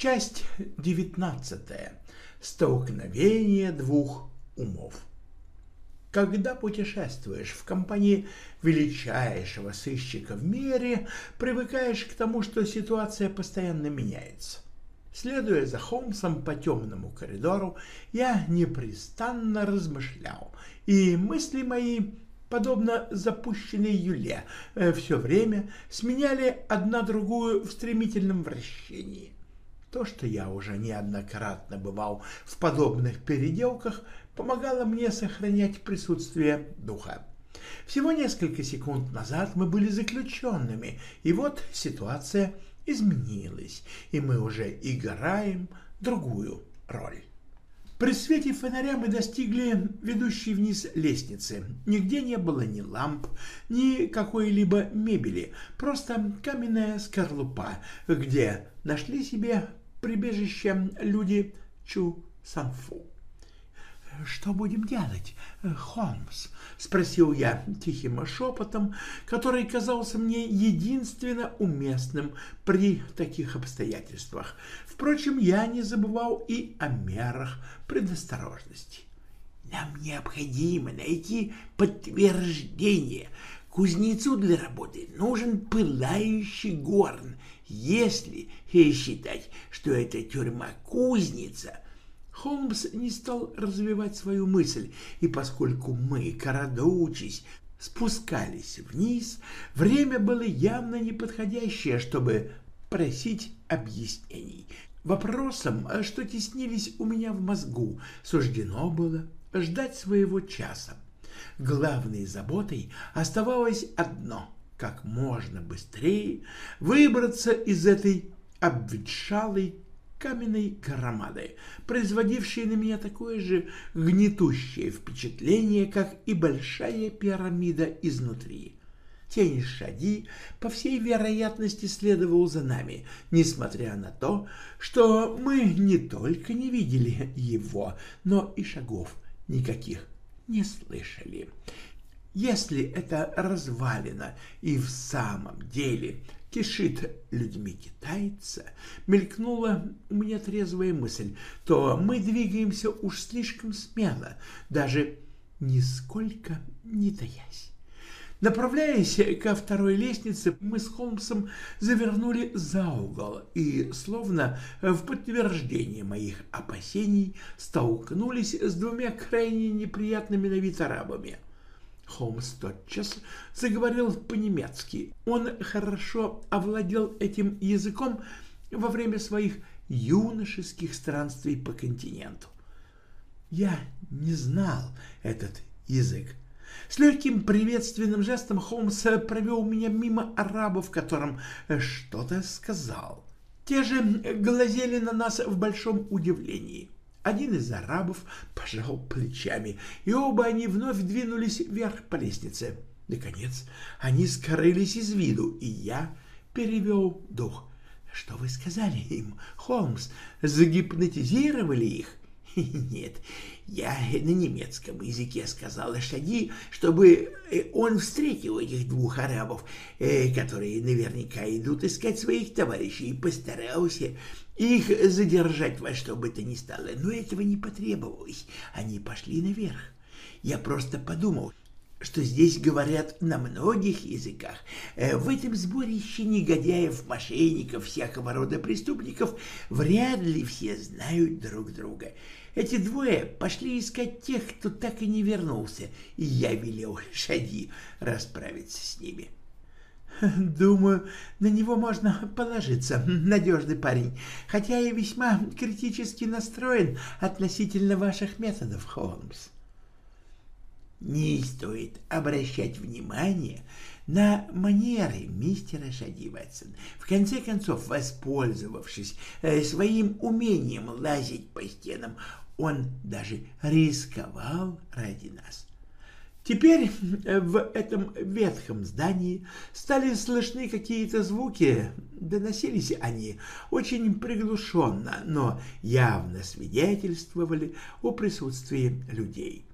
Часть девятнадцатая. Столкновение двух умов. Когда путешествуешь в компании величайшего сыщика в мире, привыкаешь к тому, что ситуация постоянно меняется. Следуя за Холмсом по темному коридору, я непрестанно размышлял, и мысли мои, подобно запущенной юле, э, все время сменяли одна другую в стремительном вращении. То, что я уже неоднократно бывал в подобных переделках, помогало мне сохранять присутствие духа. Всего несколько секунд назад мы были заключенными, и вот ситуация – изменилось, и мы уже играем другую роль. При свете фонаря мы достигли ведущей вниз лестницы. Нигде не было ни ламп, ни какой-либо мебели, просто каменная скорлупа, где нашли себе прибежище люди Чу Санфу. «Что будем делать, Холмс?» — спросил я тихим шепотом, который казался мне единственно уместным при таких обстоятельствах. Впрочем, я не забывал и о мерах предосторожности. «Нам необходимо найти подтверждение. Кузнецу для работы нужен пылающий горн, если считать, что эта тюрьма-кузница — Холмс не стал развивать свою мысль, и поскольку мы, крадучись, спускались вниз, время было явно неподходящее, чтобы просить объяснений. Вопросом, что теснились у меня в мозгу, суждено было ждать своего часа. Главной заботой оставалось одно — как можно быстрее выбраться из этой обветшалой каменной громадой, производившей на меня такое же гнетущее впечатление, как и большая пирамида изнутри. Тень Шади, по всей вероятности, следовал за нами, несмотря на то, что мы не только не видели его, но и шагов никаких не слышали. Если это развалина и в самом деле кишит людьми китайца, мелькнула у меня трезвая мысль, то мы двигаемся уж слишком смело, даже нисколько не таясь. Направляясь ко второй лестнице, мы с Холмсом завернули за угол и, словно в подтверждение моих опасений, столкнулись с двумя крайне неприятными на вид арабами — Холмс тотчас заговорил по-немецки. Он хорошо овладел этим языком во время своих юношеских странствий по континенту. Я не знал этот язык. С легким приветственным жестом Холмс провел меня мимо арабов, которым что-то сказал. Те же глазели на нас в большом удивлении. Один из арабов пожал плечами, и оба они вновь двинулись вверх по лестнице. Наконец, они скрылись из виду, и я перевел дух. Что вы сказали им, Холмс? Загипнотизировали их? Нет, я на немецком языке сказал Шаги, чтобы э, он встретил этих двух арабов, э, которые наверняка идут искать своих товарищей, и постарался их задержать во что бы то ни стало, но этого не потребовалось. Они пошли наверх. Я просто подумал, что здесь говорят на многих языках. Э, в этом сборище негодяев, мошенников, всякого рода преступников вряд ли все знают друг друга. Эти двое пошли искать тех, кто так и не вернулся, и я велел Шади расправиться с ними. — Думаю, на него можно положиться, надежный парень, хотя и весьма критически настроен относительно ваших методов, Холмс. Не стоит обращать внимание на манеры мистера Шади Ватсон. В конце концов, воспользовавшись э, своим умением лазить по стенам, он даже рисковал ради нас. Теперь э, в этом ветхом здании стали слышны какие-то звуки. Доносились они очень приглушенно, но явно свидетельствовали о присутствии людей.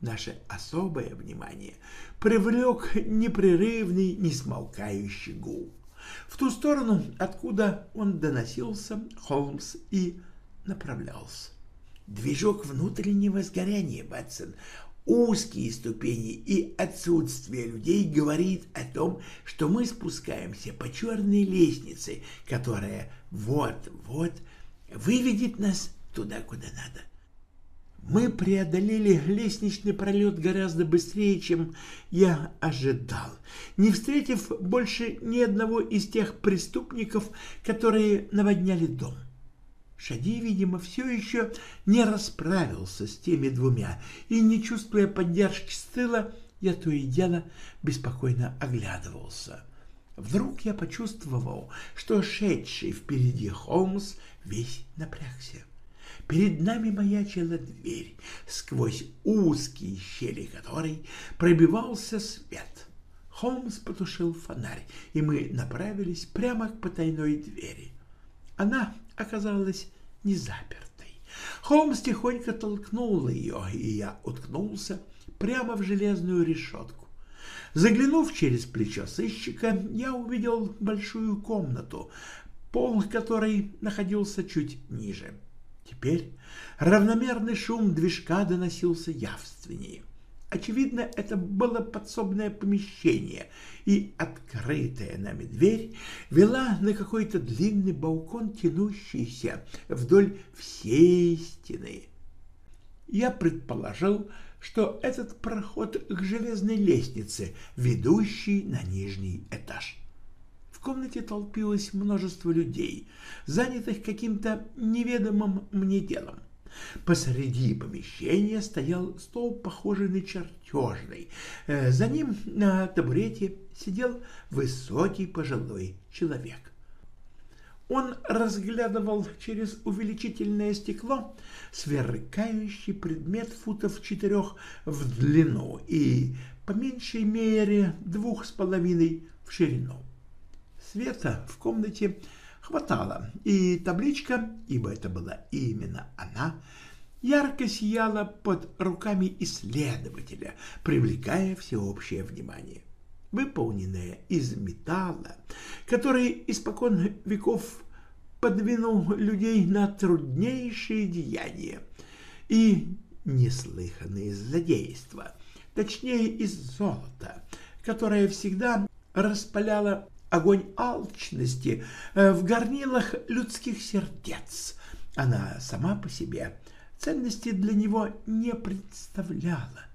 Наше особое внимание привлек непрерывный, несмолкающий гул. В ту сторону, откуда он доносился, Холмс и направлялся. Движок внутреннего сгорания, Батсон, узкие ступени и отсутствие людей говорит о том, что мы спускаемся по черной лестнице, которая вот-вот выведет нас туда, куда надо. Мы преодолели лестничный пролет гораздо быстрее, чем я ожидал, не встретив больше ни одного из тех преступников, которые наводняли дом. Шади, видимо, все еще не расправился с теми двумя, и, не чувствуя поддержки с тыла, я то и дело беспокойно оглядывался. Вдруг я почувствовал, что шедший впереди Холмс весь напрягся. Перед нами маячила дверь, сквозь узкие щели которой пробивался свет. Холмс потушил фонарь, и мы направились прямо к потайной двери. Она оказалась не запертой. Холмс тихонько толкнул ее, и я уткнулся прямо в железную решетку. Заглянув через плечо сыщика, я увидел большую комнату, пол которой находился чуть ниже. Теперь равномерный шум движка доносился явственнее. Очевидно, это было подсобное помещение, и открытая нами дверь вела на какой-то длинный балкон, тянущийся вдоль всей стены. Я предположил, что этот проход к железной лестнице, ведущей на нижний этаж. В комнате толпилось множество людей, занятых каким-то неведомым мне делом. Посреди помещения стоял стол, похожий на чертежный. Э, за ним на табурете сидел высокий пожилой человек. Он разглядывал через увеличительное стекло сверкающий предмет футов четырех в длину и по меньшей мере двух с половиной в ширину. Света в комнате хватало, и табличка, ибо это была именно она, ярко сияла под руками исследователя, привлекая всеобщее внимание. Выполненная из металла, который испокон веков подвинул людей на труднейшие деяния и неслыханные злодейства, точнее из золота, которое всегда распаляло огонь алчности э, в горнилах людских сердец. Она сама по себе ценности для него не представляла.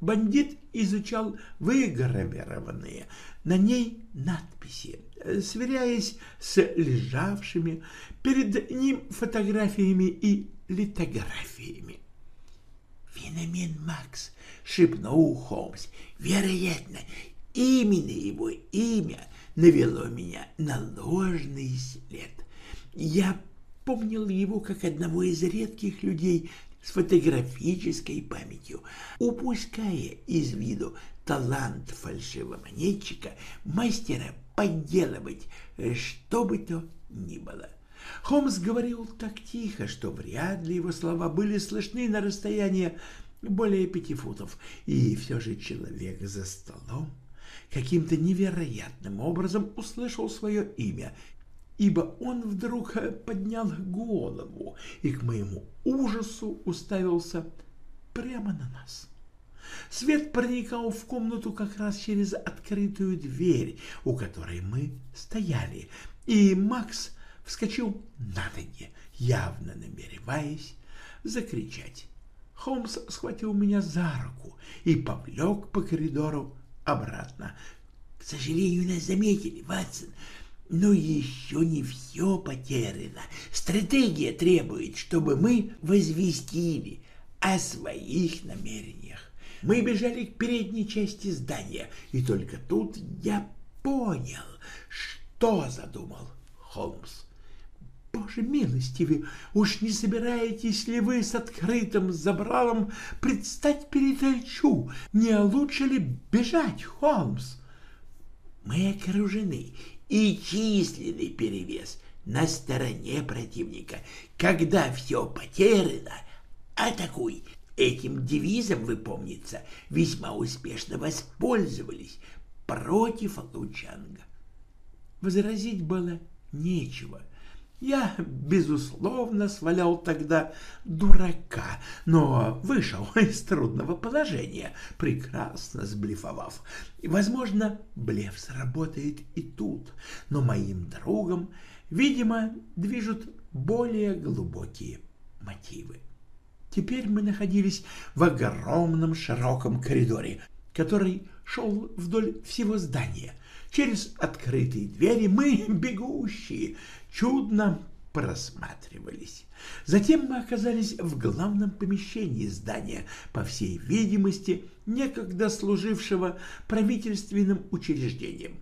Бандит изучал выгравированные на ней надписи, э, сверяясь с лежавшими перед ним фотографиями и литографиями. «Феномен Макс», — шепнул Холмс, — «вероятно, именно его имя навело меня на ложный след. Я помнил его как одного из редких людей с фотографической памятью, упуская из виду талант фальшивомонетчика, мастера подделывать что бы то ни было. Холмс говорил так тихо, что вряд ли его слова были слышны на расстоянии более пяти футов, и все же человек за столом каким-то невероятным образом услышал свое имя, ибо он вдруг поднял голову и к моему ужасу уставился прямо на нас. Свет проникал в комнату как раз через открытую дверь, у которой мы стояли, и Макс вскочил на ноги, явно намереваясь закричать. Холмс схватил меня за руку и повлек по коридору обратно. К сожалению, нас заметили, Ватсон, но еще не все потеряно. Стратегия требует, чтобы мы возвестили о своих намерениях. Мы бежали к передней части здания, и только тут я понял, что задумал Холмс. Боже милостивый, уж не собираетесь ли вы с открытым забралом предстать перед Эльчу? Не лучше ли бежать, Холмс? Мы окружены, и численный перевес на стороне противника. Когда все потеряно, атакуй. Этим девизом, вы помнится, весьма успешно воспользовались против Лучанга. Возразить было нечего. Я, безусловно, свалял тогда дурака, но вышел из трудного положения, прекрасно сблифовав. И, возможно, блеф сработает и тут, но моим другом, видимо, движут более глубокие мотивы. Теперь мы находились в огромном широком коридоре, который шел вдоль всего здания. Через открытые двери мы, бегущие, чудно просматривались. Затем мы оказались в главном помещении здания, по всей видимости, некогда служившего правительственным учреждением.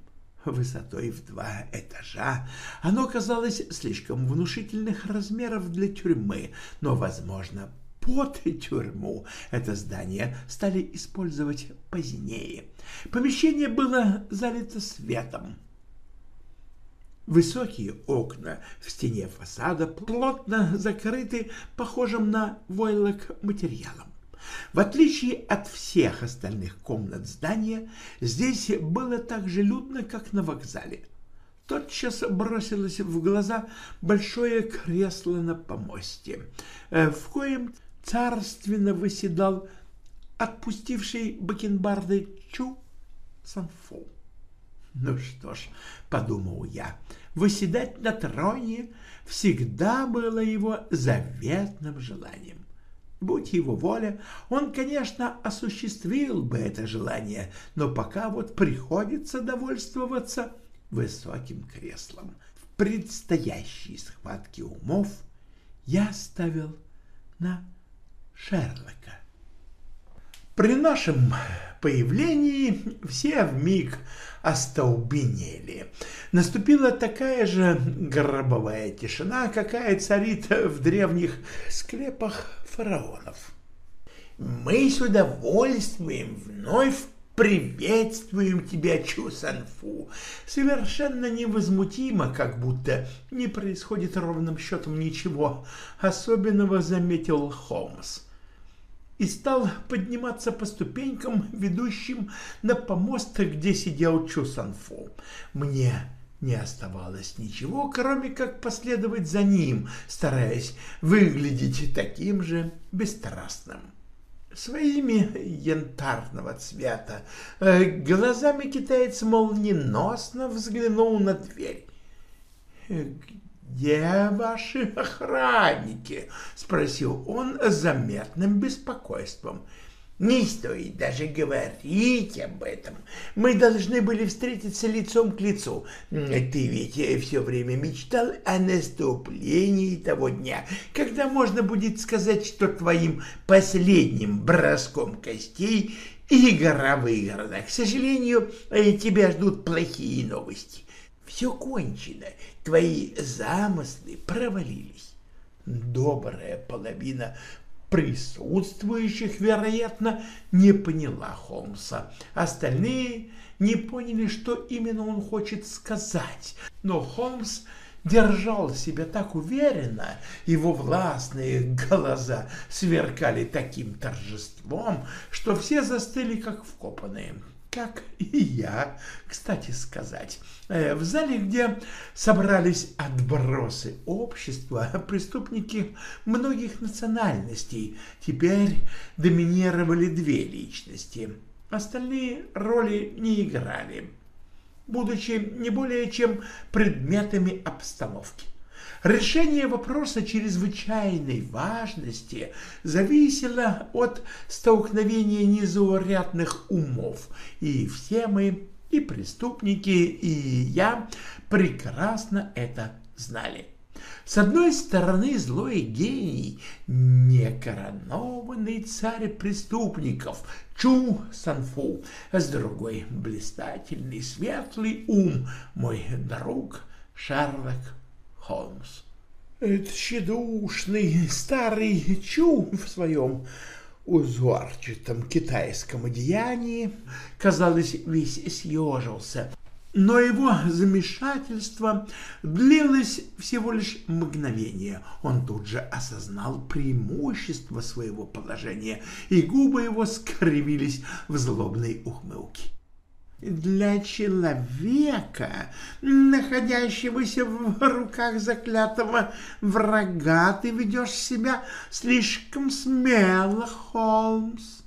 Высотой в два этажа оно казалось слишком внушительных размеров для тюрьмы, но, возможно, под тюрьму это здание стали использовать позднее. Помещение было залито светом. Высокие окна в стене фасада плотно закрыты похожим на войлок материалом. В отличие от всех остальных комнат здания, здесь было так же людно, как на вокзале. Тотчас бросилось в глаза большое кресло на помосте, э, в коем царственно выседал отпустивший бакенбарды Чу Санфу. Ну что ж, подумал я, выседать на троне всегда было его заветным желанием. Будь его воля, он, конечно, осуществил бы это желание, но пока вот приходится довольствоваться высоким креслом. В предстоящей схватке умов я ставил на Шерлока. При нашем появлении все вмиг остолбенели. Наступила такая же гробовая тишина, какая царит в древних склепах фараонов. «Мы с удовольствием вновь приветствуем тебя, Чу Санфу!» Совершенно невозмутимо, как будто не происходит ровным счетом ничего особенного, заметил Холмс и стал подниматься по ступенькам, ведущим на помост, где сидел Чу Санфу. Мне не оставалось ничего, кроме как последовать за ним, стараясь выглядеть таким же бесстрастным. Своими янтарного цвета э, глазами китаец молниеносно взглянул на дверь. «Где ваши охранники?» — спросил он с заметным беспокойством. «Не стоит даже говорить об этом. Мы должны были встретиться лицом к лицу. Ты ведь все время мечтал о наступлении того дня, когда можно будет сказать, что твоим последним броском костей игра выиграна. К сожалению, тебя ждут плохие новости все кончено, твои замыслы провалились. Добрая половина присутствующих, вероятно, не поняла Холмса. Остальные не поняли, что именно он хочет сказать, но Холмс держал себя так уверенно, его властные глаза сверкали таким торжеством, что все застыли как вкопанные как и я, кстати сказать. Э, в зале, где собрались отбросы общества, преступники многих национальностей, теперь доминировали две личности. Остальные роли не играли, будучи не более чем предметами обстановки. Решение вопроса чрезвычайной важности зависело от столкновения незаурядных умов, и все мы, и преступники, и я, прекрасно это знали. С одной стороны злой гений, некоронованный царь преступников Чу Санфу, а с другой блистательный светлый ум, мой друг Шерлок Холмс. Тщедушный старый Чу в своем узорчатом китайском одеянии, казалось, весь съежился, но его замешательство длилось всего лишь мгновение. Он тут же осознал преимущество своего положения, и губы его скривились в злобной ухмылке. Для человека, находящегося в руках заклятого врага, ты ведешь себя слишком смело, Холмс.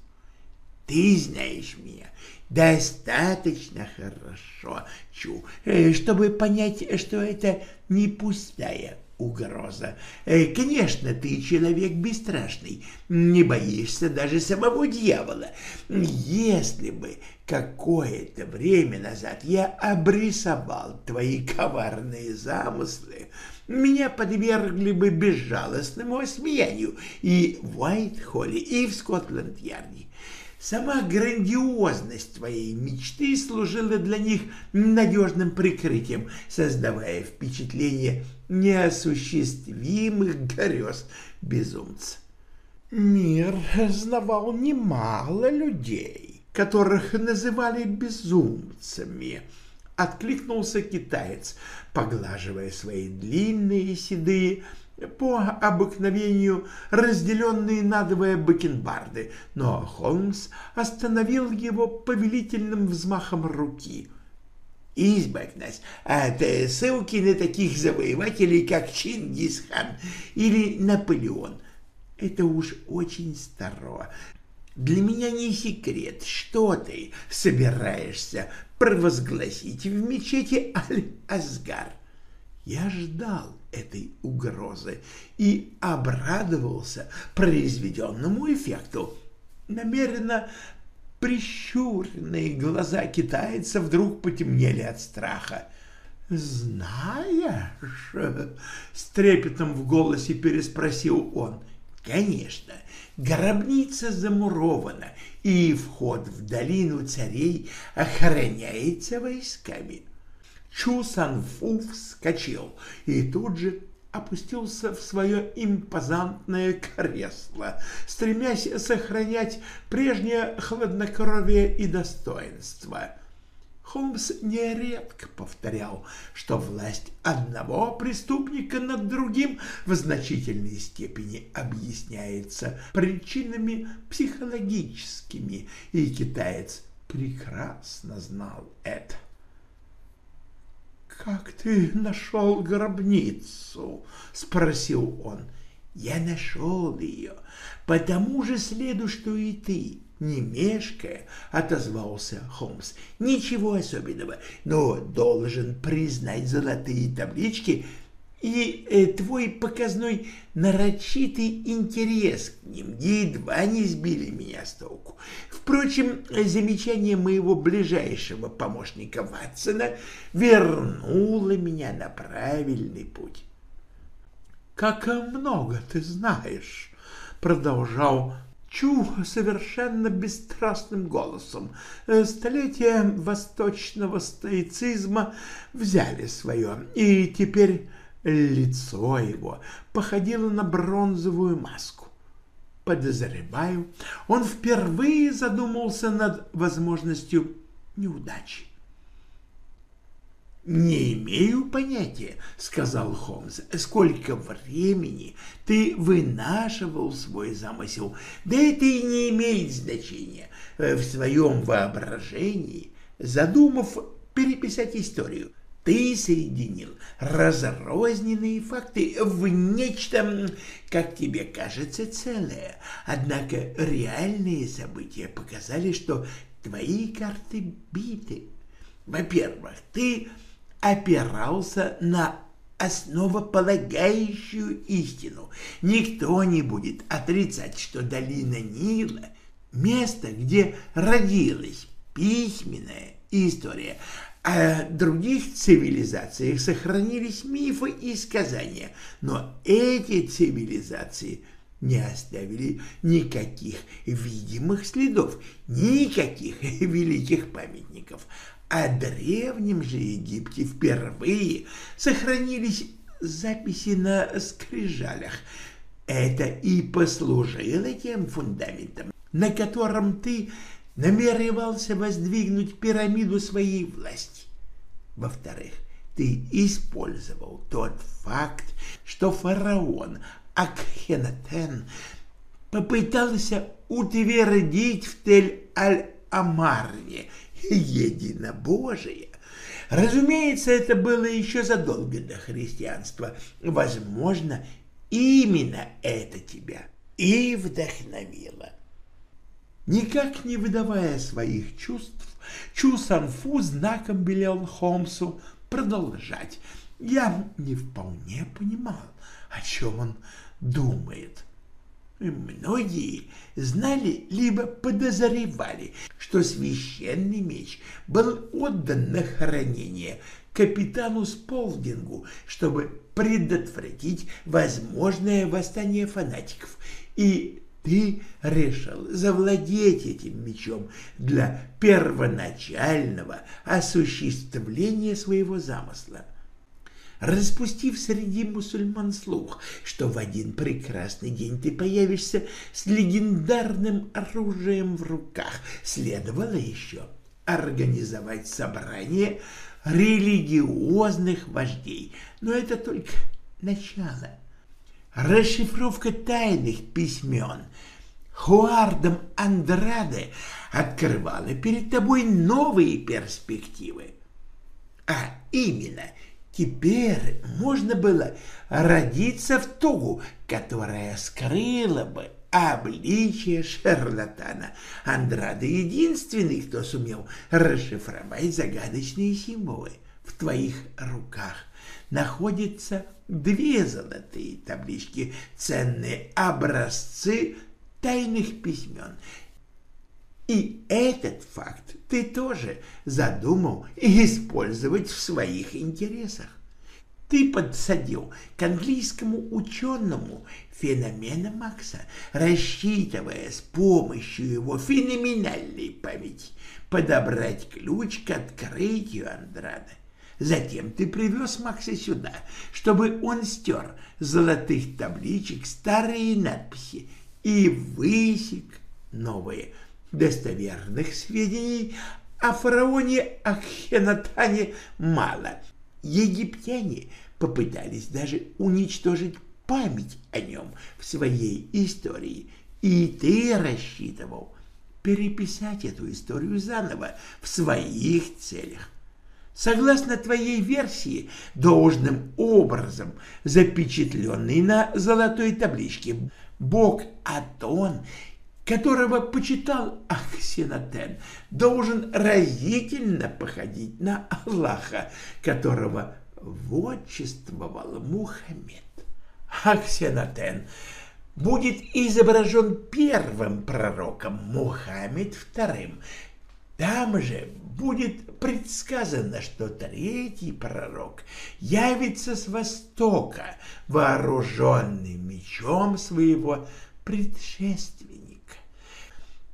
Ты знаешь меня достаточно хорошо, Чу, э, чтобы понять, что это не пустая угроза. Конечно, ты человек бесстрашный, не боишься даже самого дьявола. Если бы какое-то время назад я обрисовал твои коварные замыслы, меня подвергли бы безжалостному осмеянию и в Уайт-Холле, и в Скотланд-Ярде. Сама грандиозность твоей мечты служила для них надежным прикрытием, создавая впечатление неосуществимых грез безумца. Мир знавал немало людей, которых называли безумцами, откликнулся китаец, поглаживая свои длинные седые по обыкновению разделенные надвое бакенбарды, но Холмс остановил его повелительным взмахом руки. «Избавь нас от ссылки на таких завоевателей, как Чингисхан или Наполеон. Это уж очень старо. Для меня не секрет, что ты собираешься провозгласить в мечети Аль-Асгар. Я ждал этой угрозы и обрадовался произведенному эффекту. Намеренно прищуренные глаза китайца вдруг потемнели от страха. «Знаешь?» — с трепетом в голосе переспросил он. «Конечно, гробница замурована, и вход в долину царей охраняется войсками». Чу Санфу вскочил и тут же опустился в свое импозантное кресло, стремясь сохранять прежнее хладнокровие и достоинство. Холмс нередко повторял, что власть одного преступника над другим в значительной степени объясняется причинами психологическими, и китаец прекрасно знал это. «Как ты нашел гробницу?» — спросил он. «Я нашел ее по тому же следу, что и ты». Не мешкая, отозвался Холмс. Ничего особенного, но должен признать золотые таблички и э, твой показной нарочитый интерес к ним едва не сбили меня с толку. Впрочем, замечание моего ближайшего помощника Ватсона вернуло меня на правильный путь. «Как много ты знаешь!» — продолжал Чу совершенно бесстрастным голосом. Столетия восточного стоицизма взяли свое, и теперь Лицо его походило на бронзовую маску. Подозреваю, он впервые задумался над возможностью неудачи. «Не имею понятия», — сказал Холмс, — «сколько времени ты вынашивал свой замысел. Да это и не имеет значения. В своем воображении, задумав переписать историю, ты соединил разрозненные факты в нечто, как тебе кажется, целое. Однако реальные события показали, что твои карты биты. Во-первых, ты опирался на основополагающую истину. Никто не будет отрицать, что долина Нила — место, где родилась письменная история, О других цивилизациях сохранились мифы и сказания, но эти цивилизации не оставили никаких видимых следов, никаких великих памятников. О древнем же Египте впервые сохранились записи на скрижалях. Это и послужило тем фундаментом, на котором ты намеревался воздвигнуть пирамиду своей власти. Во-вторых, ты использовал тот факт, что фараон Акхенатен попытался утвердить в Тель-Аль-Амарне единобожие. Разумеется, это было еще задолго до христианства. Возможно, именно это тебя и вдохновило. Никак не выдавая своих чувств, Чу Санфу знаком велел Холмсу продолжать. Я не вполне понимал, о чем он думает. Многие знали либо подозревали, что священный меч был отдан на хранение капитану Сполдингу, чтобы предотвратить возможное восстание фанатиков, и ты решил завладеть этим мечом для первоначального осуществления своего замысла. Распустив среди мусульман слух, что в один прекрасный день ты появишься с легендарным оружием в руках, следовало еще организовать собрание религиозных вождей. Но это только начало. Расшифровка тайных письмен Хуардом Андраде открывала перед тобой новые перспективы. А именно, теперь можно было родиться в тугу, которая скрыла бы обличие шарлатана. Андраде единственный, кто сумел расшифровать загадочные символы в твоих руках – находятся две золотые таблички, ценные образцы тайных письмен. И этот факт ты тоже задумал использовать в своих интересах. Ты подсадил к английскому ученому феномена Макса, рассчитывая с помощью его феноменальной памяти подобрать ключ к открытию Андрада. Затем ты привез Макса сюда, чтобы он стер золотых табличек старые надписи и высек новые. Достоверных сведений о фараоне Ахенатане мало. Египтяне попытались даже уничтожить память о нем в своей истории, и ты рассчитывал переписать эту историю заново в своих целях согласно твоей версии, должным образом запечатленный на золотой табличке. Бог Атон, которого почитал Ахсенатен, должен разительно походить на Аллаха, которого вотчествовал Мухаммед. Ахсенатен будет изображен первым пророком, Мухаммед вторым. Там же будет предсказано, что третий пророк явится с востока, вооруженный мечом своего предшественника.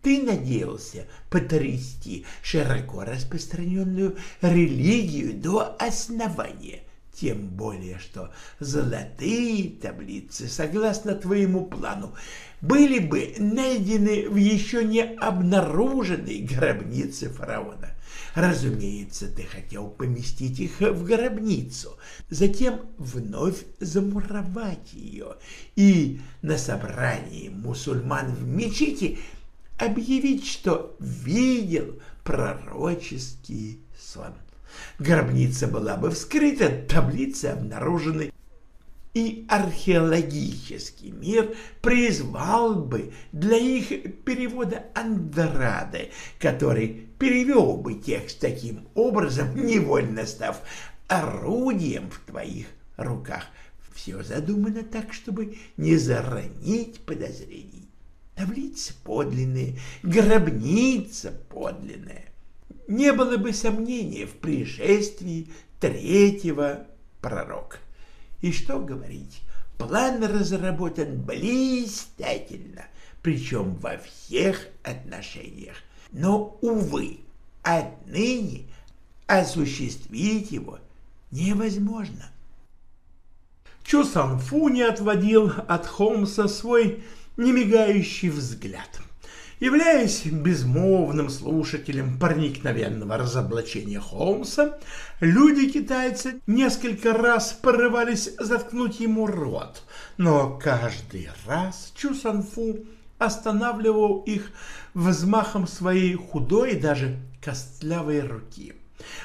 Ты надеялся потрясти широко распространенную религию до основания, тем более что золотые таблицы, согласно твоему плану, были бы найдены в еще не обнаруженной гробнице фараона. Разумеется, ты хотел поместить их в гробницу, затем вновь замуровать ее и на собрании мусульман в мечети объявить, что видел пророческий сон. Гробница была бы вскрыта, таблицы обнаружены, и археологический мир призвал бы для их перевода Андраде, который перевел бы текст таким образом, невольно став орудием в твоих руках. Все задумано так, чтобы не заронить подозрений. Таблица подлинная, гробница подлинная. не было бы сомнения в пришествии третьего пророка. И что говорить, план разработан блистательно, причем во всех отношениях. Но, увы, отныне осуществить его невозможно. Чу Санфу не отводил от Холмса свой немигающий взгляд. Являясь безмолвным слушателем проникновенного разоблачения Холмса, люди-китайцы несколько раз порывались заткнуть ему рот, но каждый раз Чу Санфу останавливал их взмахом своей худой, даже костлявой руки.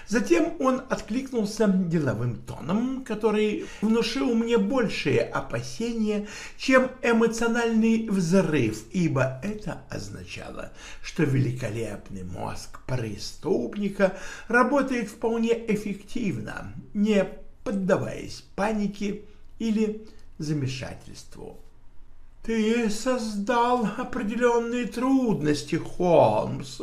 Затем он откликнулся деловым тоном, который внушил мне большие опасения, чем эмоциональный взрыв, ибо это означало, что великолепный мозг преступника работает вполне эффективно, не поддаваясь панике или замешательству. Ты создал определенные трудности, Холмс,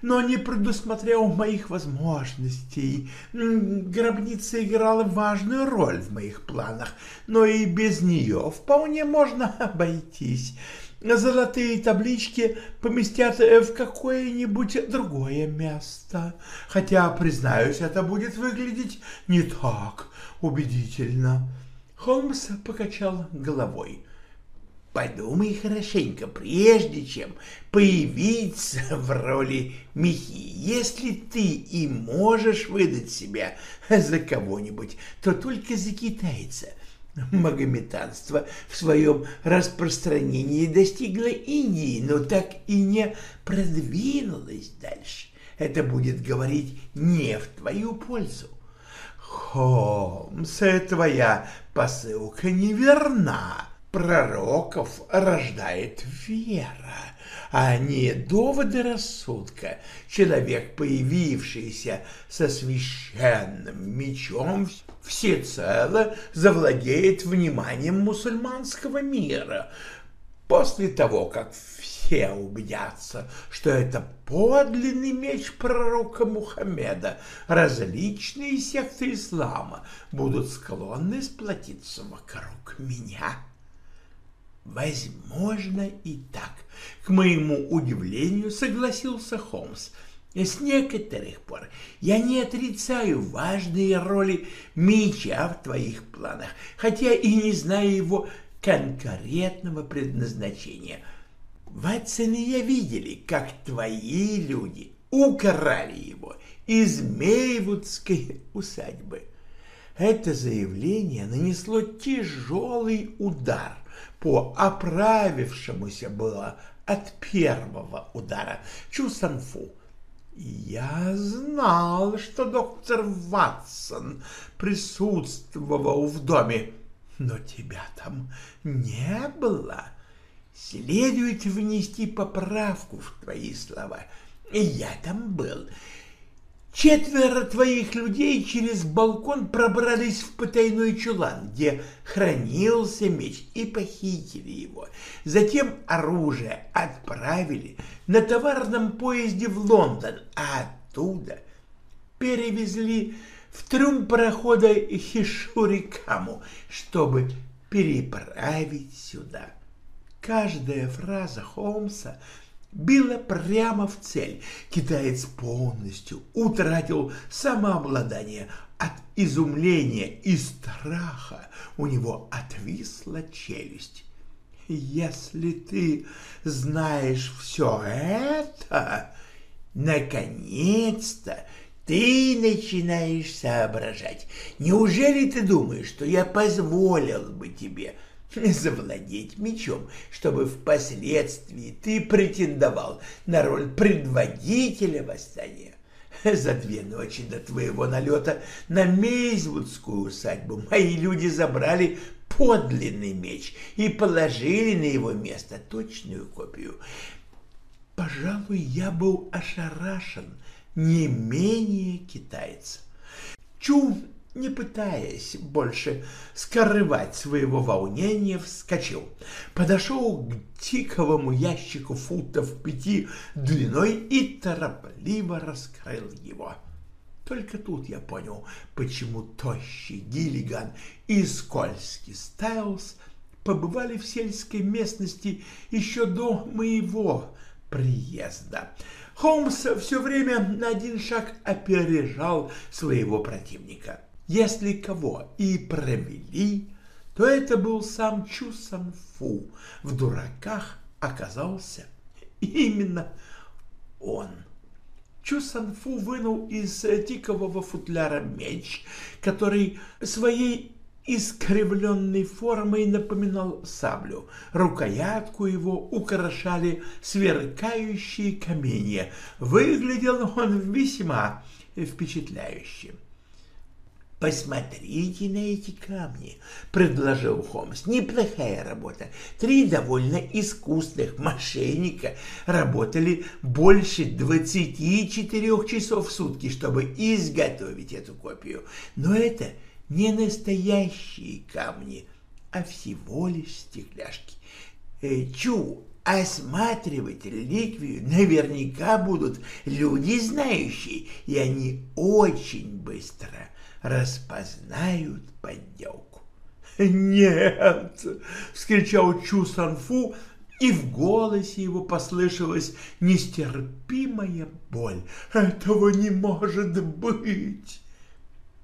но не предусмотрел моих возможностей. Гробница играла важную роль в моих планах, но и без нее вполне можно обойтись. Золотые таблички поместят в какое-нибудь другое место. Хотя, признаюсь, это будет выглядеть не так убедительно. Холмс покачал головой. Подумай хорошенько, прежде чем появиться в роли Михи. Если ты и можешь выдать себя за кого-нибудь, то только за китайца. Магометанство в своем распространении достигло Индии, но так и не продвинулось дальше. Это будет говорить не в твою пользу. Холмс, твоя посылка неверна пророков рождает вера, а не доводы рассудка. Человек, появившийся со священным мечом, всецело завладеет вниманием мусульманского мира. После того, как все убедятся, что это подлинный меч пророка Мухаммеда, различные секты ислама будут склонны сплотиться вокруг меня. Возможно и так. К моему удивлению согласился Холмс. С некоторых пор я не отрицаю важные роли меча в твоих планах, хотя и не знаю его конкретного предназначения. Ватсон и я видели, как твои люди украли его из Мейвудской усадьбы. Это заявление нанесло тяжелый удар по оправившемуся было от первого удара Чу Санфу. Я знал, что доктор Ватсон присутствовал в доме, но тебя там не было. Следует внести поправку в твои слова. Я там был, Четверо твоих людей через балкон пробрались в потайной чулан, где хранился меч, и похитили его. Затем оружие отправили на товарном поезде в Лондон, а оттуда перевезли в трюм парохода Хишурикаму, чтобы переправить сюда. Каждая фраза Холмса — била прямо в цель. Китаец полностью утратил самообладание. От изумления и страха у него отвисла челюсть. «Если ты знаешь все это, наконец-то ты начинаешь соображать. Неужели ты думаешь, что я позволил бы тебе завладеть мечом, чтобы впоследствии ты претендовал на роль предводителя восстания. За две ночи до твоего налета на Мейзвудскую усадьбу мои люди забрали подлинный меч и положили на его место точную копию. Пожалуй, я был ошарашен не менее китайца. Чу не пытаясь больше скрывать своего волнения, вскочил. Подошел к тиковому ящику футов пяти длиной и торопливо раскрыл его. Только тут я понял, почему тощий Гиллиган и скользкий Стайлс побывали в сельской местности еще до моего приезда. Холмс все время на один шаг опережал своего противника. Если кого и провели, то это был сам Чу Сан Фу. В дураках оказался именно он. Чу Сан Фу вынул из тикового футляра меч, который своей искривленной формой напоминал саблю. Рукоятку его украшали сверкающие каменья. Выглядел он весьма впечатляюще. «Посмотрите на эти камни», — предложил Холмс. «Неплохая работа. Три довольно искусных мошенника работали больше 24 часов в сутки, чтобы изготовить эту копию. Но это не настоящие камни, а всего лишь стекляшки. Э, чу, осматривать реликвию наверняка будут люди знающие, и они очень быстро распознают подделку. «Нет!» — вскричал Чу Санфу, и в голосе его послышалась нестерпимая боль. «Этого не может быть!»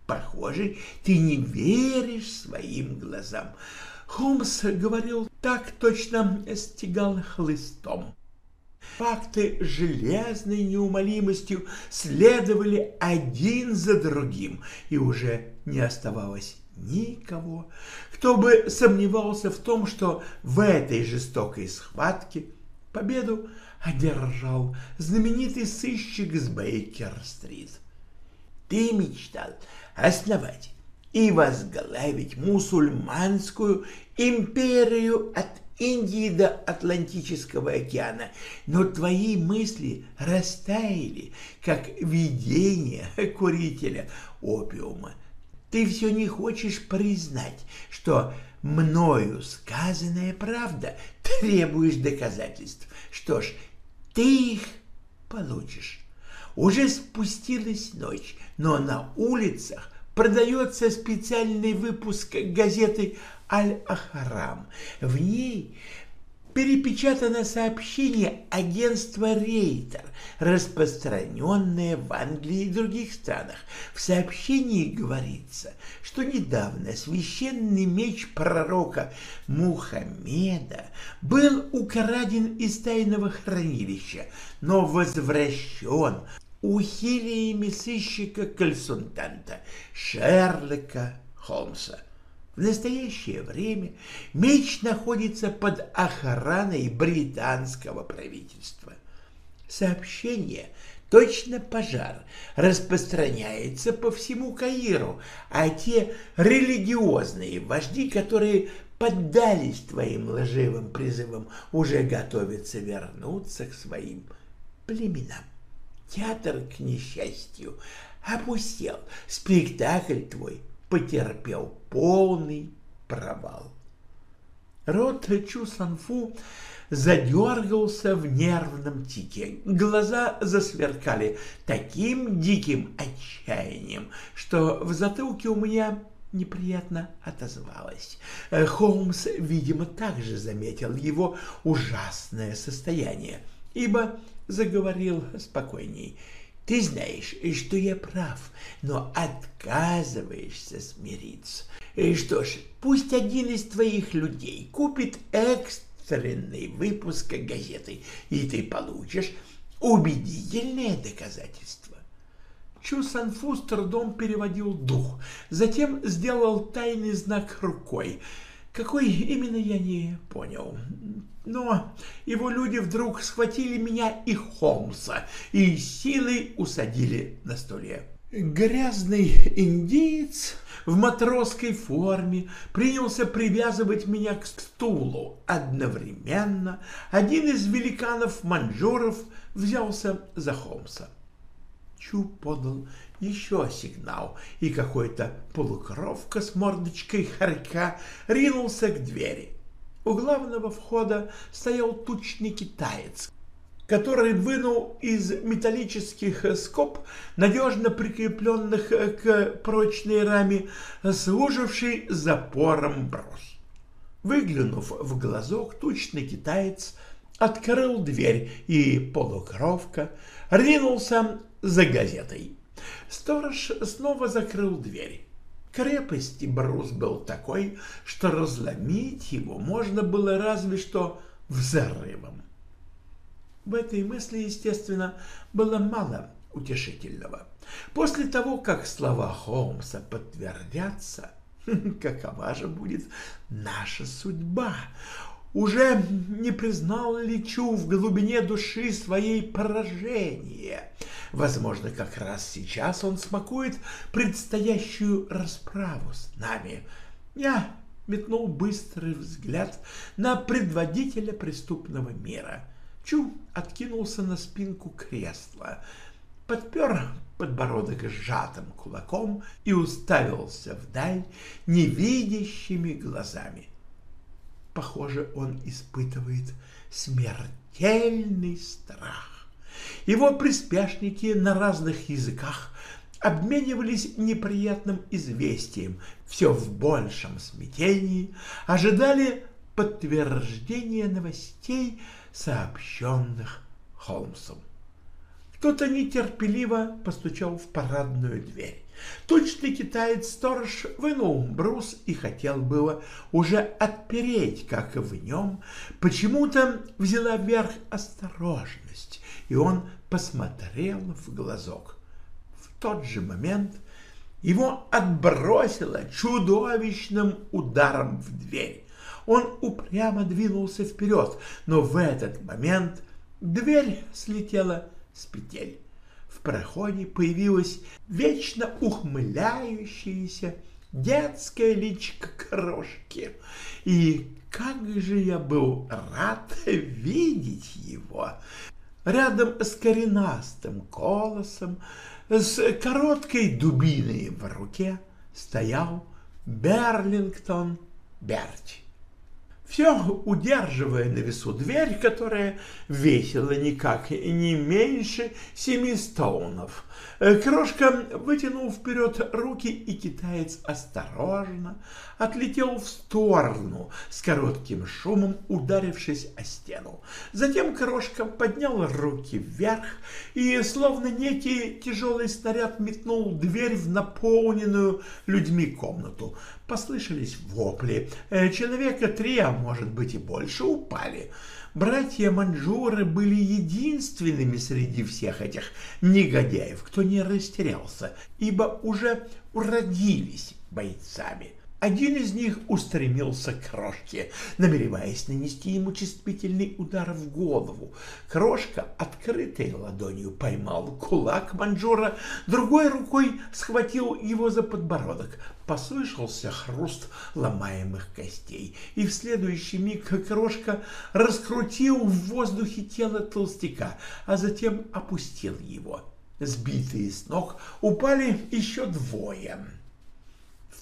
Похоже, ты не веришь своим глазам. Холмс говорил так точно стегал хлыстом. Факты железной неумолимостью следовали один за другим, и уже не оставалось никого, кто бы сомневался в том, что в этой жестокой схватке победу одержал знаменитый сыщик с Бейкер-стрит. Ты мечтал основать и возглавить мусульманскую империю от Индии до Атлантического океана, но твои мысли растаяли, как видение курителя опиума. Ты все не хочешь признать, что мною сказанная правда, требуешь доказательств. Что ж, ты их получишь. Уже спустилась ночь, но на улицах продается специальный выпуск газеты «Аль-Ахарам». В ней перепечатано сообщение агентства «Рейтер», распространенное в Англии и других странах. В сообщении говорится, что недавно священный меч пророка Мухаммеда был украден из тайного хранилища, но возвращен усилиями сыщика-консультанта Шерлока Холмса. В настоящее время меч находится под охраной британского правительства. Сообщение точно пожар распространяется по всему Каиру, а те религиозные вожди, которые поддались твоим лживым призывам, уже готовятся вернуться к своим племенам. Театр, к несчастью, опустел. Спектакль твой потерпел полный провал. Рот Чу Санфу задергался в нервном тике. Глаза засверкали таким диким отчаянием, что в затылке у меня неприятно отозвалось. Холмс, видимо, также заметил его ужасное состояние, ибо заговорил спокойней. Ты знаешь, что я прав, но отказываешься смириться. И что ж, пусть один из твоих людей купит экстренный выпуск газеты, и ты получишь убедительное доказательство. Чу Санфу трудом переводил дух, затем сделал тайный знак рукой. Какой именно я не понял. Но его люди вдруг схватили меня и Холмса и силой усадили на столе. Грязный индиец в матросской форме принялся привязывать меня к стулу. Одновременно один из великанов-манжуров взялся за Холмса. Чу подал еще сигнал, и какой-то полукровка с мордочкой хорька ринулся к двери. У главного входа стоял тучный китаец, который вынул из металлических скоб, надежно прикрепленных к прочной раме, служивший запором брус. Выглянув в глазок, тучный китаец открыл дверь, и полукровка ринулся за газетой. Сторож снова закрыл дверь. Крепости брус был такой, что разломить его можно было разве что взрывом. В этой мысли, естественно, было мало утешительного. После того, как слова Холмса подтвердятся, какова же будет наша судьба? Уже не признал ли Чу в глубине души своей поражение? Возможно, как раз сейчас он смакует предстоящую расправу с нами. Я метнул быстрый взгляд на предводителя преступного мира — Чу откинулся на спинку кресла, подпер подбородок сжатым кулаком и уставился вдаль невидящими глазами. Похоже, он испытывает смертельный страх. Его приспешники на разных языках обменивались неприятным известием, все в большем смятении, ожидали подтверждения новостей, сообщенных Холмсом. Кто-то нетерпеливо постучал в парадную дверь. Точный китаец-сторож вынул брус и хотел было уже отпереть, как в нем почему-то взяла верх осторожность, и он посмотрел в глазок. В тот же момент его отбросило чудовищным ударом в дверь. Он упрямо двинулся вперед, но в этот момент дверь слетела с петель. Проходе появилась вечно ухмыляющаяся детская личка крошки. И как же я был рад видеть его! Рядом с коренастым колосом, с короткой дубиной в руке стоял Берлингтон Берти все удерживая на весу дверь, которая весила никак не меньше семи стоунов. Крошка вытянул вперед руки, и китаец осторожно отлетел в сторону, с коротким шумом ударившись о стену. Затем Крошка поднял руки вверх и, словно некий тяжелый снаряд, метнул дверь в наполненную людьми комнату. Послышались вопли. Э, человека три, а может быть и больше, упали. Братья Манжуры были единственными среди всех этих негодяев, кто не растерялся, ибо уже уродились бойцами. Один из них устремился к Крошке, намереваясь нанести ему чувствительный удар в голову. Крошка открытой ладонью поймал кулак Манжура, другой рукой схватил его за подбородок. Послышался хруст ломаемых костей, и в следующий миг Крошка раскрутил в воздухе тело толстяка, а затем опустил его. Сбитые с ног упали еще двое.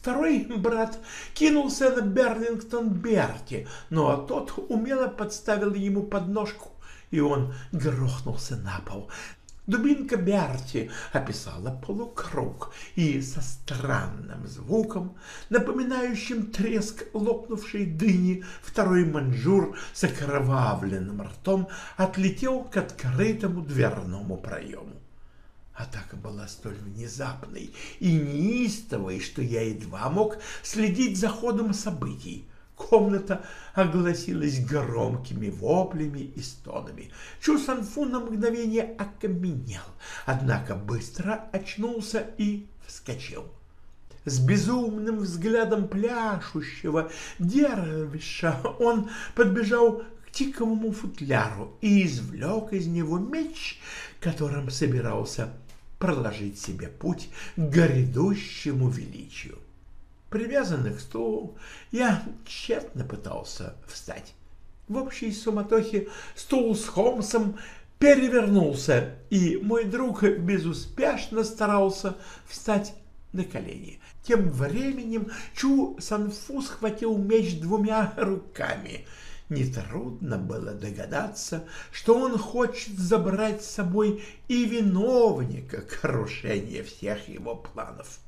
Второй брат кинулся на Берлингтон Берти, но тот умело подставил ему подножку, и он грохнулся на пол. Дубинка Берти описала полукруг и со странным звуком, напоминающим треск лопнувшей дыни, второй манжур с окровавленным ртом отлетел к открытому дверному проему. Атака была столь внезапной и неистовой, что я едва мог следить за ходом событий. Комната огласилась громкими воплями и стонами. Чу Санфу на мгновение окаменел, однако быстро очнулся и вскочил. С безумным взглядом пляшущего дервиша он подбежал к тиковому футляру и извлек из него меч, которым собирался проложить себе путь к грядущему величию. Привязанный к стулу, я тщетно пытался встать. В общей суматохе стул с Холмсом перевернулся, и мой друг безуспешно старался встать на колени. Тем временем Чу Санфу схватил меч двумя руками. Нетрудно было догадаться, что он хочет забрать с собой и виновника крушения всех его планов.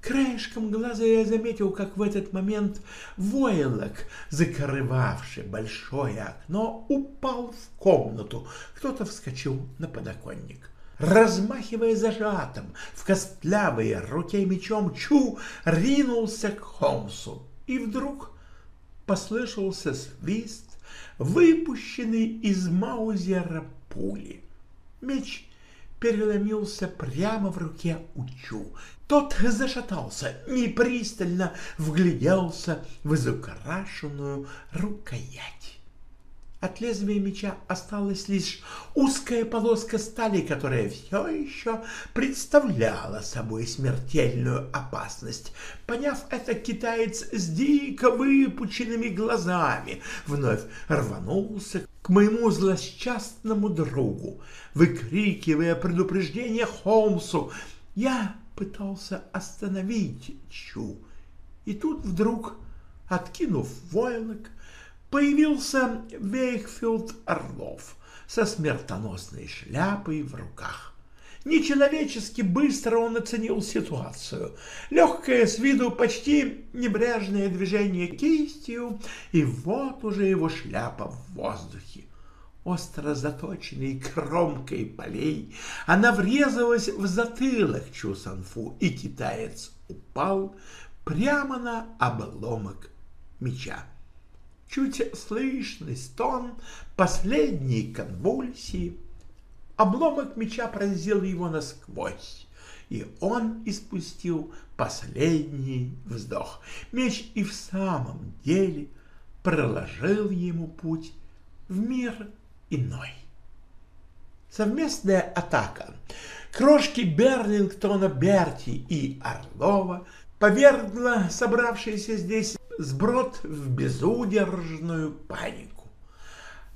Краешком глаза я заметил, как в этот момент войлок, закрывавший большое окно, упал в комнату. Кто-то вскочил на подоконник. Размахивая зажатым в костлявой руке мечом, Чу ринулся к Холмсу. И вдруг послышался свист, выпущенный из маузера пули. Меч переломился прямо в руке Учу. Тот зашатался и пристально вгляделся в изукрашенную рукоять. От лезвия меча осталась лишь узкая полоска стали, которая все еще представляла собой смертельную опасность. Поняв это, китаец с дико выпученными глазами вновь рванулся к моему злосчастному другу, выкрикивая предупреждение Холмсу. Я пытался остановить Чу, и тут вдруг, откинув войлок, появился Вейхфилд Орлов со смертоносной шляпой в руках. Нечеловечески быстро он оценил ситуацию. Легкое с виду почти небрежное движение кистью, и вот уже его шляпа в воздухе. Остро заточенной кромкой полей она врезалась в затылок Чусанфу, и китаец упал прямо на обломок меча чуть слышный стон последней конвульсии. Обломок меча пронзил его насквозь, и он испустил последний вздох. Меч и в самом деле проложил ему путь в мир иной. Совместная атака крошки Берлингтона, Берти и Орлова повергла собравшиеся здесь сброд в безудержную панику.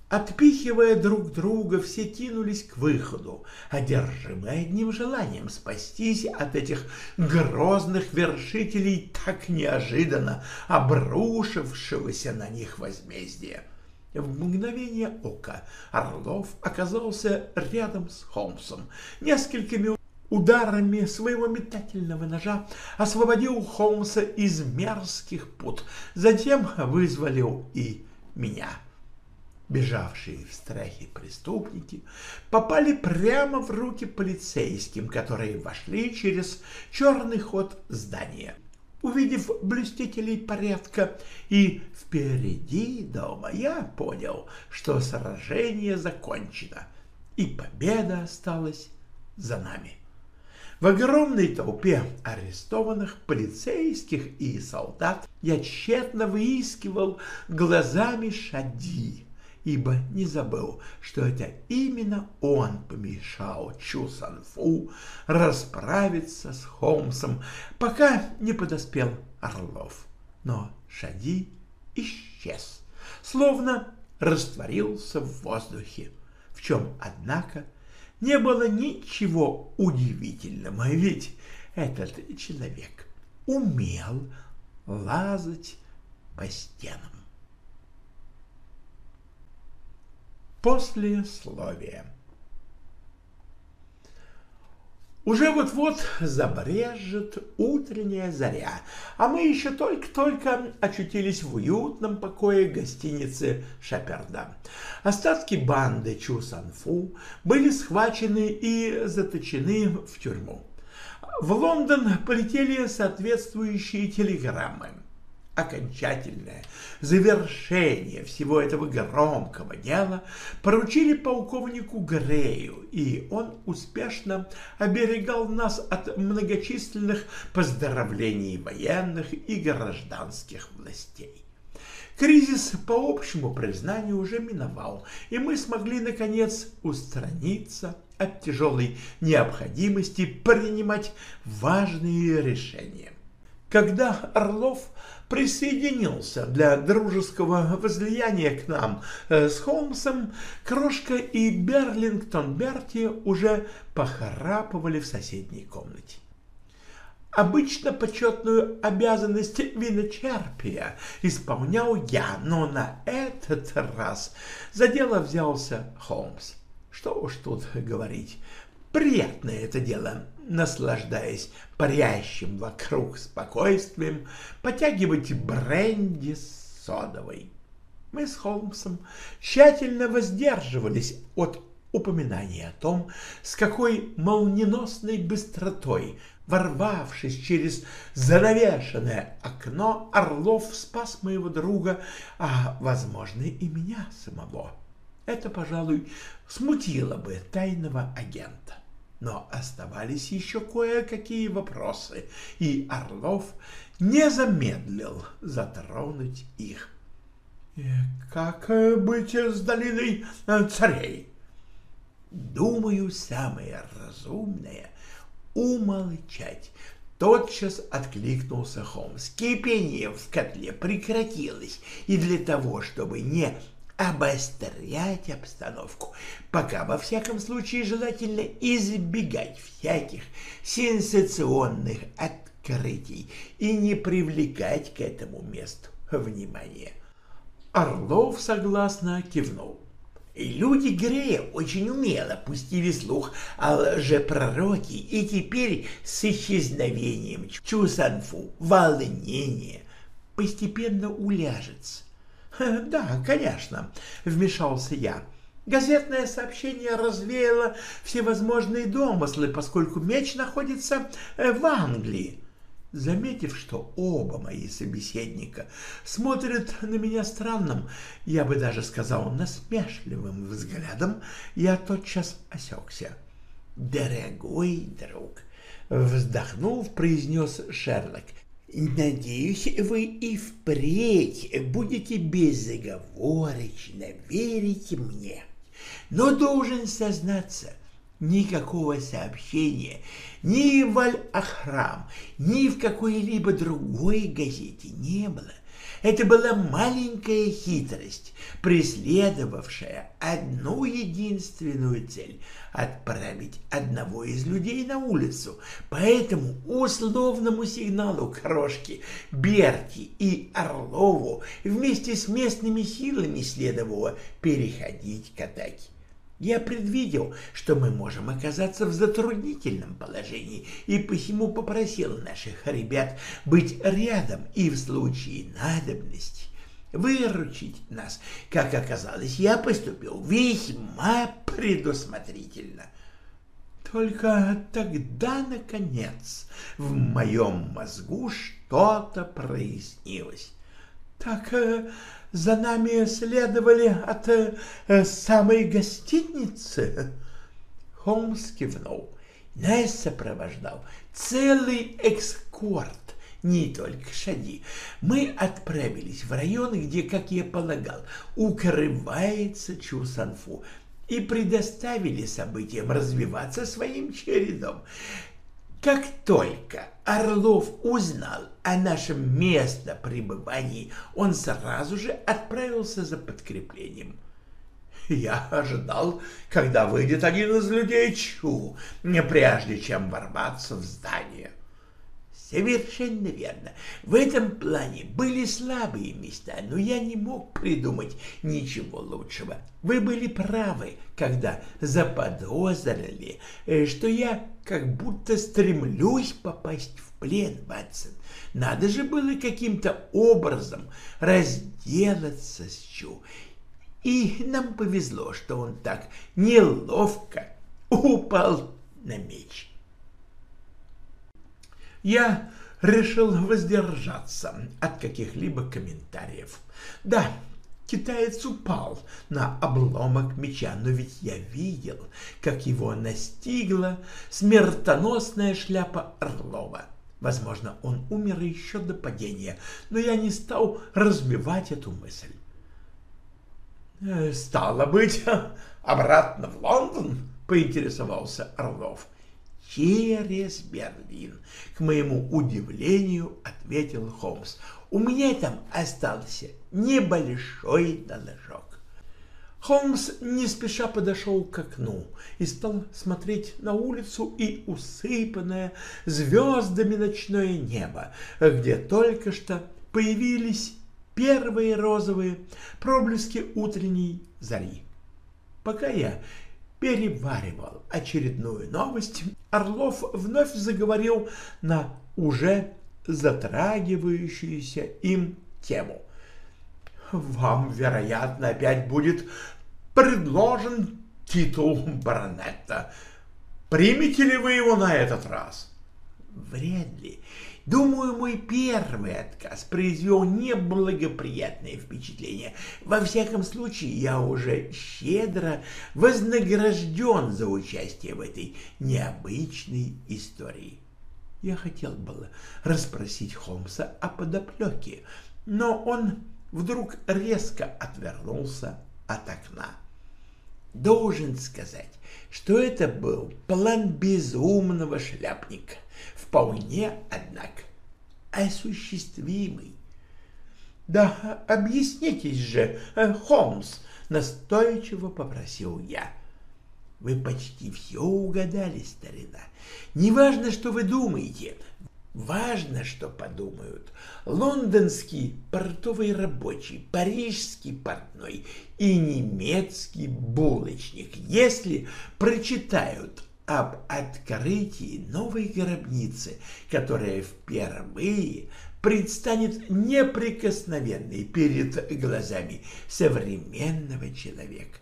Отпихивая друг друга, все кинулись к выходу, одержимые одним желанием спастись от этих грозных вершителей, так неожиданно обрушившегося на них возмездия. В мгновение ока Орлов оказался рядом с Холмсом. Несколькими ударами своего метательного ножа освободил Холмса из мерзких пут, затем вызволил и меня. Бежавшие в страхе преступники попали прямо в руки полицейским, которые вошли через черный ход здания. Увидев блюстителей порядка и впереди дома, я понял, что сражение закончено, и победа осталась за нами. В огромной толпе арестованных полицейских и солдат я тщетно выискивал глазами Шади, ибо не забыл, что это именно он помешал Чу Санфу расправиться с Холмсом, пока не подоспел Орлов. Но Шади исчез, словно растворился в воздухе, в чем, однако, не было ничего удивительного, ведь этот человек умел лазать по стенам. Послесловие Уже вот-вот забрежет утренняя заря, а мы еще только-только очутились в уютном покое гостиницы Шаперда. Остатки банды Чусанфу были схвачены и заточены в тюрьму. В Лондон полетели соответствующие телеграммы окончательное завершение всего этого громкого дела поручили полковнику Грею, и он успешно оберегал нас от многочисленных поздравлений военных и гражданских властей. Кризис, по общему признанию, уже миновал, и мы смогли, наконец, устраниться от тяжелой необходимости принимать важные решения. Когда Орлов присоединился для дружеского возлияния к нам э, с Холмсом, Крошка и Берлингтон Берти уже похрапывали в соседней комнате. Обычно почетную обязанность виночерпия исполнял я, но на этот раз за дело взялся Холмс. Что уж тут говорить, приятное это дело, наслаждаясь парящим вокруг спокойствием, потягивать бренди с содовой. Мы с Холмсом тщательно воздерживались от упоминания о том, с какой молниеносной быстротой Ворвавшись через занавешенное окно, Орлов спас моего друга, а, возможно, и меня самого. Это, пожалуй, смутило бы тайного агента. Но оставались еще кое-какие вопросы, и Орлов не замедлил затронуть их. «Э, «Как э, быть с долиной э, царей?» «Думаю, самое разумное умолчать. Тотчас откликнулся Холмс. Кипение в котле прекратилось, и для того, чтобы не обострять обстановку, пока во всяком случае желательно избегать всяких сенсационных открытий и не привлекать к этому месту внимания. Орлов согласно кивнул. И люди Грея очень умело пустили слух о лжепророке, и теперь с исчезновением Чусанфу волнение постепенно уляжется. «Да, конечно», — вмешался я. Газетное сообщение развеяло всевозможные домыслы, поскольку меч находится э, в Англии. Заметив, что оба мои собеседника смотрят на меня странным, я бы даже сказал насмешливым взглядом, я тотчас осекся. «Дорогой друг!» — вздохнув, произнес Шерлок. «Надеюсь, вы и впредь будете безоговорочно верить мне. Но должен сознаться, никакого сообщения ни в Аль-Ахрам, ни в какой-либо другой газете не было. Это была маленькая хитрость, преследовавшая одну единственную цель — отправить одного из людей на улицу. Поэтому условному сигналу Крошки, Берти и Орлову вместе с местными силами следовало переходить к атаке. Я предвидел, что мы можем оказаться в затруднительном положении, и посему попросил наших ребят быть рядом и в случае надобности выручить нас. Как оказалось, я поступил весьма предусмотрительно. Только тогда, наконец, в моем мозгу что-то прояснилось. Так э, за нами следовали от э, самой гостиницы? Холмс кивнул. Нас сопровождал целый экскорт, не только шаги. Мы отправились в район, где, как я полагал, укрывается Чусанфу, и предоставили событиям развиваться своим чередом. Как только Орлов узнал о нашем местопребывании, он сразу же отправился за подкреплением. Я ожидал, когда выйдет один из людей Чу, не прежде чем ворваться в здание. Совершенно верно. В этом плане были слабые места, но я не мог придумать ничего лучшего. Вы были правы, когда заподозрили, э, что я как будто стремлюсь попасть в плен, Ватсон. Надо же было каким-то образом разделаться с Чу. И нам повезло, что он так неловко упал на меч я решил воздержаться от каких-либо комментариев. Да, китаец упал на обломок меча, но ведь я видел, как его настигла смертоносная шляпа Орлова. Возможно, он умер еще до падения, но я не стал разбивать эту мысль. «Э, «Стало быть, обратно в Лондон?» — поинтересовался Орлов. через Берлин. К моему удивлению, ответил Холмс. У меня там остался небольшой должок. Холмс не спеша подошел к окну и стал смотреть на улицу и усыпанное звездами ночное небо, где только что появились первые розовые проблески утренней зари. Пока я переваривал очередную новость, Орлов вновь заговорил на уже затрагивающуюся им тему. «Вам, вероятно, опять будет предложен титул баронета. Примете ли вы его на этот раз?» «Вряд ли. Думаю, мой первый отказ произвел неблагоприятное впечатление. Во всяком случае, я уже щедро вознагражден за участие в этой необычной истории. Я хотел было расспросить Холмса о подоплеке, но он вдруг резко отвернулся от окна. Должен сказать, что это был план безумного шляпника вполне, однако, осуществимый. «Да объяснитесь же, э, Холмс!» — настойчиво попросил я. «Вы почти все угадали, старина. Неважно, что вы думаете, важно, что подумают. Лондонский портовый рабочий, парижский портной и немецкий булочник, если прочитают об открытии новой гробницы, которая впервые предстанет неприкосновенной перед глазами современного человека.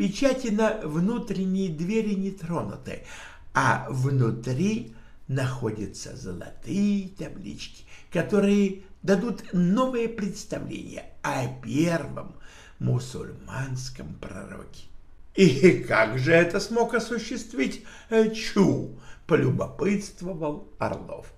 Печати на внутренней двери не тронуты, а внутри находятся золотые таблички, которые дадут новое представление о первом мусульманском пророке. И как же это смог осуществить э, Чу? Полюбопытствовал Орлов.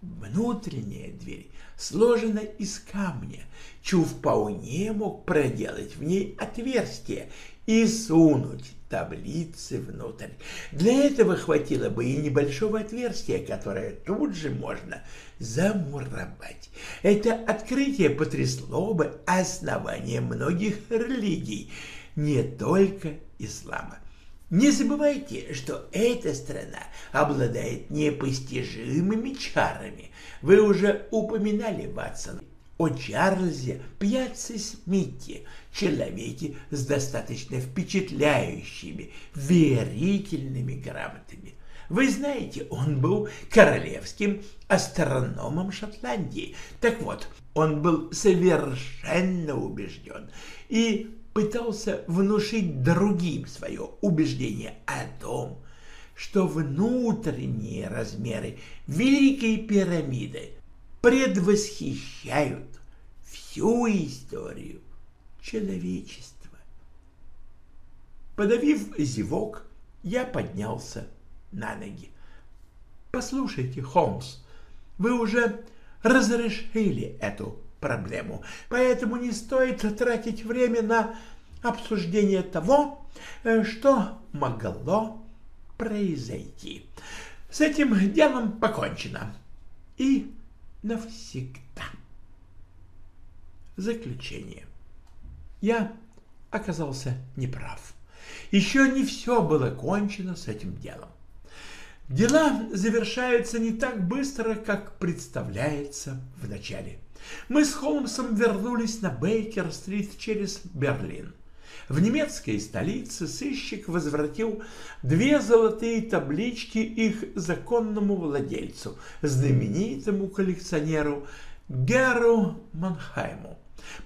Внутренняя дверь сложена из камня. Чу вполне мог проделать в ней отверстие и сунуть таблицы внутрь. Для этого хватило бы и небольшого отверстия, которое тут же можно замуровать. Это открытие потрясло бы основание многих религий – не только ислама. Не забывайте, что эта страна обладает непостижимыми чарами. Вы уже упоминали, Ватсон, о Чарльзе Пьяце Смите, человеке с достаточно впечатляющими, верительными грамотами. Вы знаете, он был королевским астрономом Шотландии. Так вот, он был совершенно убежден и пытался внушить другим свое убеждение о том, что внутренние размеры Великой пирамиды предвосхищают всю историю человечества. Подавив зевок, я поднялся на ноги. «Послушайте, Холмс, вы уже разрешили эту проблему, поэтому не стоит тратить время на обсуждение того, э, что могло произойти. С этим делом покончено. И навсегда. Заключение. Я оказался неправ. Еще не все было кончено с этим делом. Дела завершаются не так быстро, как представляется в начале. Мы с Холмсом вернулись на Бейкер-стрит через Берлин. В немецкой столице сыщик возвратил две золотые таблички их законному владельцу, знаменитому коллекционеру Геру Манхайму.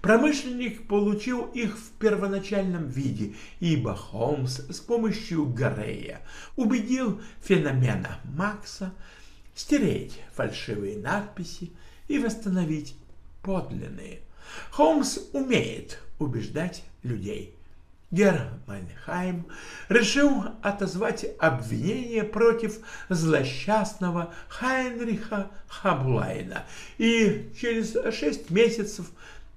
Промышленник получил их в первоначальном виде, ибо Холмс с помощью Горея убедил феномена Макса стереть фальшивые надписи и восстановить подлинные. Холмс умеет убеждать людей. Германхайм решил отозвать обвинение против злосчастного Хайнриха Хаблайна и через шесть месяцев,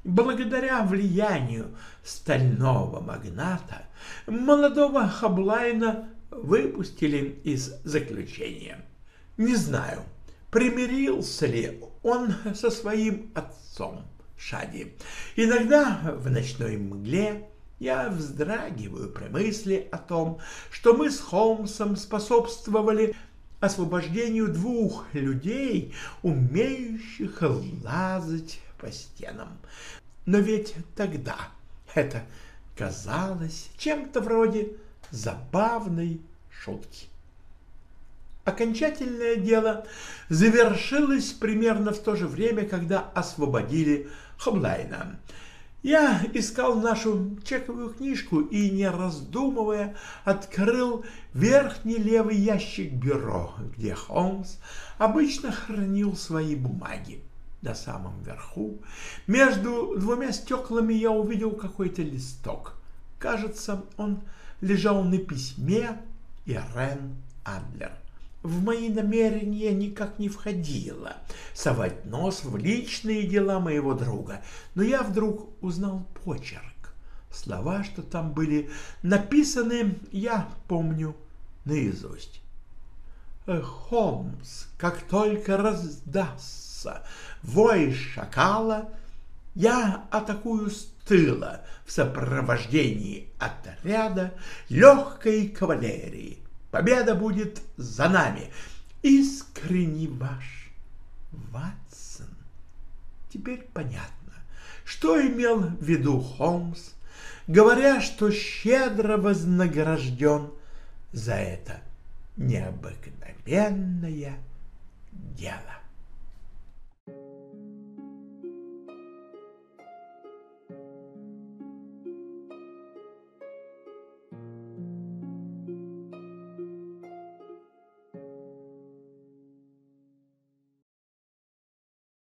благодаря влиянию стального магната, молодого Хаблайна выпустили из заключения. Не знаю, примирился ли он со своим отцом Шади. Иногда в ночной мгле я вздрагиваю при мысли о том, что мы с Холмсом способствовали освобождению двух людей, умеющих лазать по стенам. Но ведь тогда это казалось чем-то вроде забавной шутки. Окончательное дело завершилось примерно в то же время, когда освободили Хоблайна. Я искал нашу чековую книжку и, не раздумывая, открыл верхний левый ящик бюро, где Холмс обычно хранил свои бумаги. На самом верху, между двумя стеклами, я увидел какой-то листок. Кажется, он лежал на письме Ирен Адлер в мои намерения никак не входило совать нос в личные дела моего друга, но я вдруг узнал почерк. Слова, что там были написаны, я помню наизусть. Холмс, как только раздастся вой шакала, я атакую с тыла в сопровождении отряда легкой кавалерии Победа будет за нами. Искренне ваш Ватсон. Теперь понятно, что имел в виду Холмс, говоря, что щедро вознагражден за это необыкновенное дело.